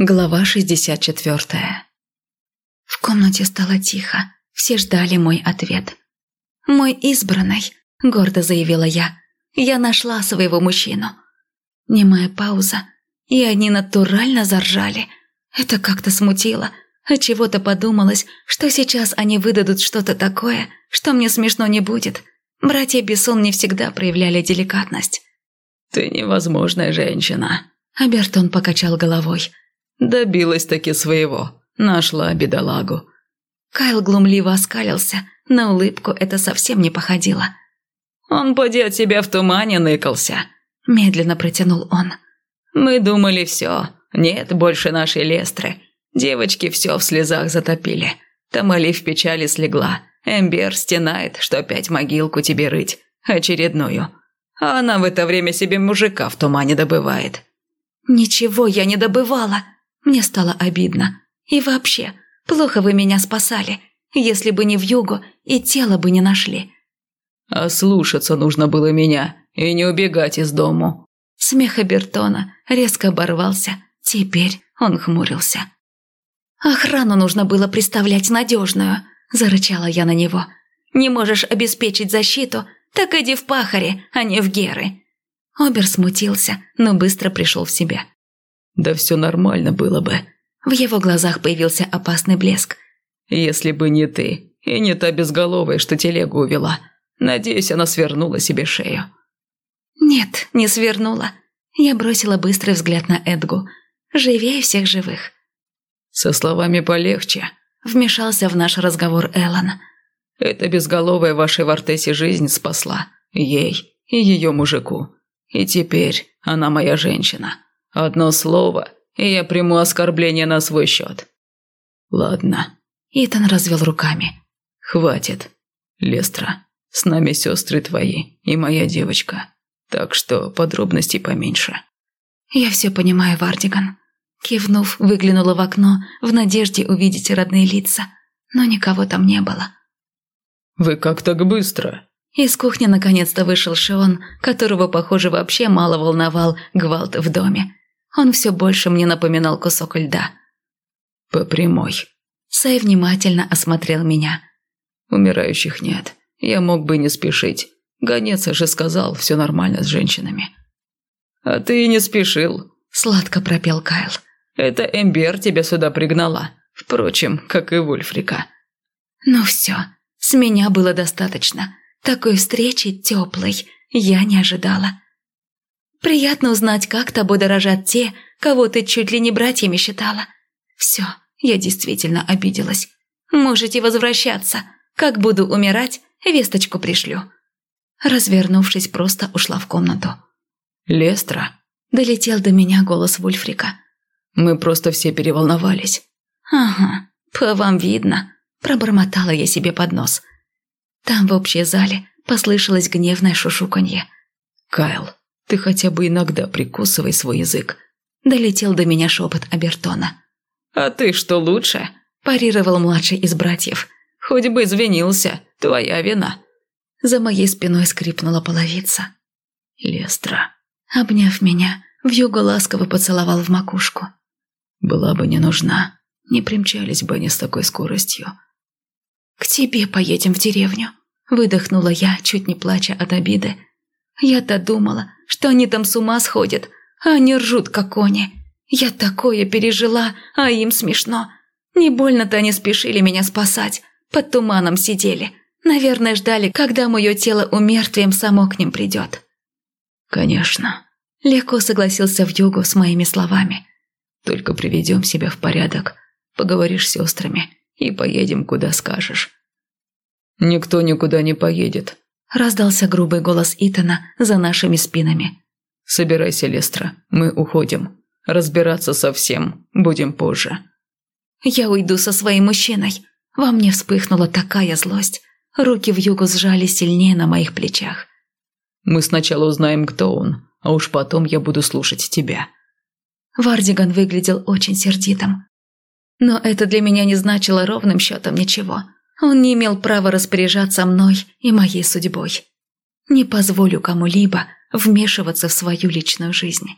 Глава 64 В комнате стало тихо. Все ждали мой ответ. «Мой избранный», — гордо заявила я. «Я нашла своего мужчину». Немая пауза, и они натурально заржали. Это как-то смутило. А чего-то подумалось, что сейчас они выдадут что-то такое, что мне смешно не будет. Братья Бессон не всегда проявляли деликатность. «Ты невозможная женщина», — Абертон покачал головой. Добилась-таки своего. Нашла бедолагу. Кайл глумливо оскалился. На улыбку это совсем не походило. «Он поди от тебя в тумане ныкался», – медленно протянул он. «Мы думали все. Нет больше нашей Лестры. Девочки все в слезах затопили. Тамали в печали слегла. Эмбер стенает, что опять могилку тебе рыть. Очередную. А она в это время себе мужика в тумане добывает». «Ничего я не добывала», мне стало обидно. И вообще, плохо вы меня спасали. Если бы не в югу, и тело бы не нашли. А слушаться нужно было меня и не убегать из дому. Смех Абертона резко оборвался. Теперь он хмурился. «Охрану нужно было представлять надежную», – зарычала я на него. «Не можешь обеспечить защиту, так иди в пахаре, а не в геры». Обер смутился, но быстро пришел в себя. Да все нормально было бы. В его глазах появился опасный блеск. Если бы не ты и не та безголовая, что телегу увела. Надеюсь, она свернула себе шею. Нет, не свернула. Я бросила быстрый взгляд на Эдгу. Живее всех живых. Со словами полегче. Вмешался в наш разговор Эллен. Эта безголовая вашей в Артесе жизнь спасла. Ей и ее мужику. И теперь она моя женщина. Одно слово, и я приму оскорбление на свой счет. Ладно. Итан развел руками. Хватит. Лестра, с нами сестры твои и моя девочка. Так что подробностей поменьше. Я все понимаю, Вардиган. Кивнув, выглянула в окно в надежде увидеть родные лица, но никого там не было. «Вы как так быстро?» Из кухни наконец-то вышел Шион, которого, похоже, вообще мало волновал гвалт в доме. Он все больше мне напоминал кусок льда. «По прямой». Сэй внимательно осмотрел меня. «Умирающих нет. Я мог бы не спешить. Гонец же сказал, все нормально с женщинами». «А ты и не спешил», – сладко пропел Кайл. «Это Эмбер тебя сюда пригнала. Впрочем, как и Вульфрика». «Ну все, с меня было достаточно. Такой встречи теплой я не ожидала». Приятно узнать, как тобой дорожат те, кого ты чуть ли не братьями считала. Все, я действительно обиделась. Можете возвращаться. Как буду умирать, весточку пришлю». Развернувшись, просто ушла в комнату. «Лестра?» – долетел до меня голос Вульфрика. «Мы просто все переволновались». «Ага, по вам видно», – пробормотала я себе под нос. Там в общей зале послышалось гневное шушуканье. «Кайл, ты хотя бы иногда прикусывай свой язык. Долетел до меня шепот Абертона. А ты что лучше? Парировал младший из братьев. Хоть бы извинился, твоя вина. За моей спиной скрипнула половица. Лестра. Обняв меня, вьюгу ласково поцеловал в макушку. Была бы не нужна, не примчались бы они с такой скоростью. «К тебе поедем в деревню», – выдохнула я, чуть не плача от обиды. Я-то думала, что они там с ума сходят, а они ржут, как кони. Я такое пережила, а им смешно. Не больно-то они спешили меня спасать, под туманом сидели. Наверное, ждали, когда мое тело умертвием само к ним придет. Конечно. Легко согласился в югу с моими словами. Только приведем себя в порядок, поговоришь с сестрами и поедем, куда скажешь. Никто никуда не поедет, Раздался грубый голос Итана за нашими спинами. «Собирайся, Лестра, мы уходим. Разбираться со всем будем позже». «Я уйду со своим мужчиной». Во мне вспыхнула такая злость. Руки в югу сжали сильнее на моих плечах. «Мы сначала узнаем, кто он, а уж потом я буду слушать тебя». Вардиган выглядел очень сердитым. Но это для меня не значило ровным счетом ничего. Он не имел права распоряжаться мной и моей судьбой. Не позволю кому-либо вмешиваться в свою личную жизнь.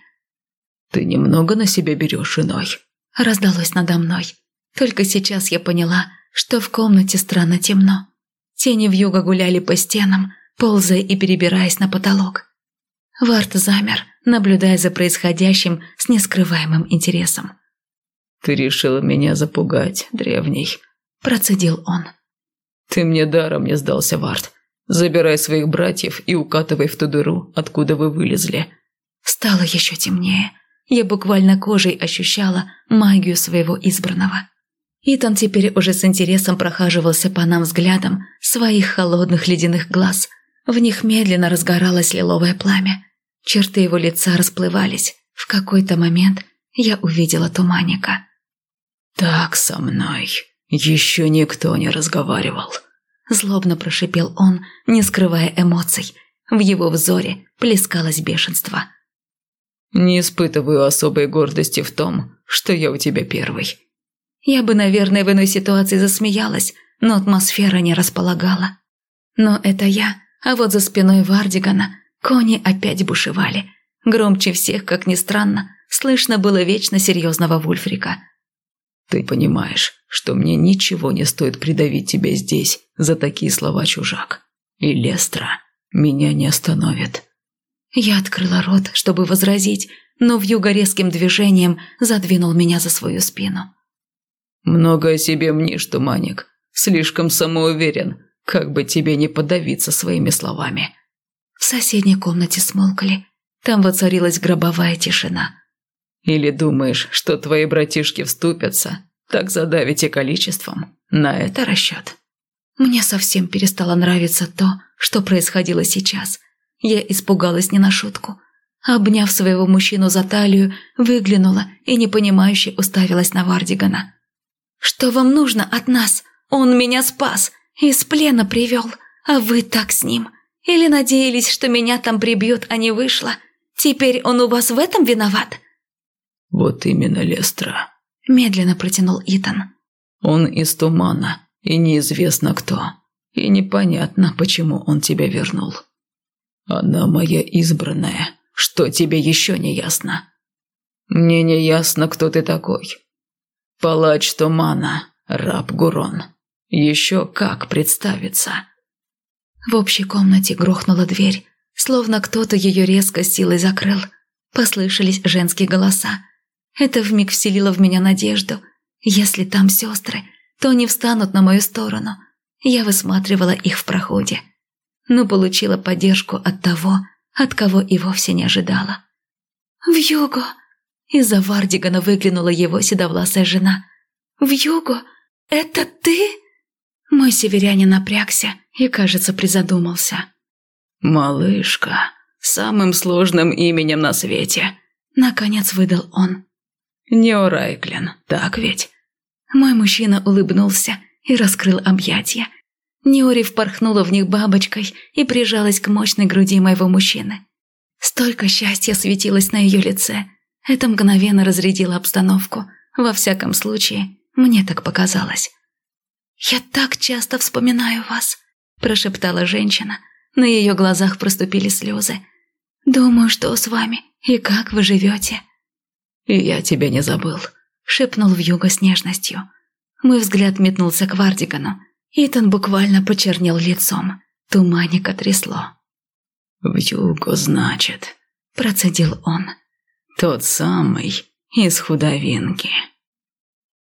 «Ты немного на себя берешь, иной», – раздалось надо мной. Только сейчас я поняла, что в комнате странно темно. Тени вьюга гуляли по стенам, ползая и перебираясь на потолок. Варт замер, наблюдая за происходящим с нескрываемым интересом. «Ты решила меня запугать, древний», – процедил он. «Ты мне даром не сдался, Варт. Забирай своих братьев и укатывай в ту дыру, откуда вы вылезли». Стало еще темнее. Я буквально кожей ощущала магию своего избранного. Итан теперь уже с интересом прохаживался по нам взглядом своих холодных ледяных глаз. В них медленно разгоралось лиловое пламя. Черты его лица расплывались. В какой-то момент я увидела туманника. «Так со мной еще никто не разговаривал», – злобно прошипел он, не скрывая эмоций. В его взоре плескалось бешенство. «Не испытываю особой гордости в том, что я у тебя первый. Я бы, наверное, в иной ситуации засмеялась, но атмосфера не располагала. Но это я, а вот за спиной Вардигана кони опять бушевали. Громче всех, как ни странно, слышно было вечно серьезного Вульфрика. «Ты понимаешь, что мне ничего не стоит придавить тебя здесь за такие слова, чужак. И Лестра меня не остановит». Я открыла рот, чтобы возразить, но Вьюга резким движением задвинул меня за свою спину. «Много о себе мнишь, Туманик. Слишком самоуверен, как бы тебе не подавиться своими словами». В соседней комнате смолкли. Там воцарилась гробовая тишина. «Или думаешь, что твои братишки вступятся, так задавите количеством? На это расчет?» Мне совсем перестало нравиться то, что происходило сейчас. Я испугалась не на шутку. Обняв своего мужчину за талию, выглянула и непонимающе уставилась на Вардигана. Что вам нужно от нас? Он меня спас, из плена привел, а вы так с ним. Или надеялись, что меня там прибьют, а не вышло? Теперь он у вас в этом виноват?» «Вот именно, Лестра», – медленно протянул Итан. «Он из тумана, и неизвестно кто. И непонятно, почему он тебя вернул. Она моя избранная. Что тебе еще не ясно?» «Мне не ясно, кто ты такой. Палач Тумана, раб Гурон. Еще как представиться. В общей комнате грохнула дверь, словно кто-то ее резко силой закрыл. Послышались женские голоса. Это вмиг вселило в меня надежду. Если там сестры, то они встанут на мою сторону. Я высматривала их в проходе. Но получила поддержку от того, от кого и вовсе не ожидала. «В юго!» Из-за Вардигана выглянула его седовласая жена. «В югу? Это ты?» Мой северянин напрягся и, кажется, призадумался. «Малышка, самым сложным именем на свете», — наконец выдал он. «Неорайклин, так ведь?» Мой мужчина улыбнулся и раскрыл объятия. Неори впорхнула в них бабочкой и прижалась к мощной груди моего мужчины. Столько счастья светилось на ее лице, это мгновенно разрядило обстановку. Во всяком случае, мне так показалось. «Я так часто вспоминаю вас», – прошептала женщина. На ее глазах проступили слезы. «Думаю, что с вами и как вы живете». «И я тебя не забыл», – шепнул Вьюга с нежностью. Мой взгляд метнулся к Вардигану. Итан буквально почернел лицом. Туманика трясло. «Вьюго, значит», – процедил он. Тот самый из худовинки.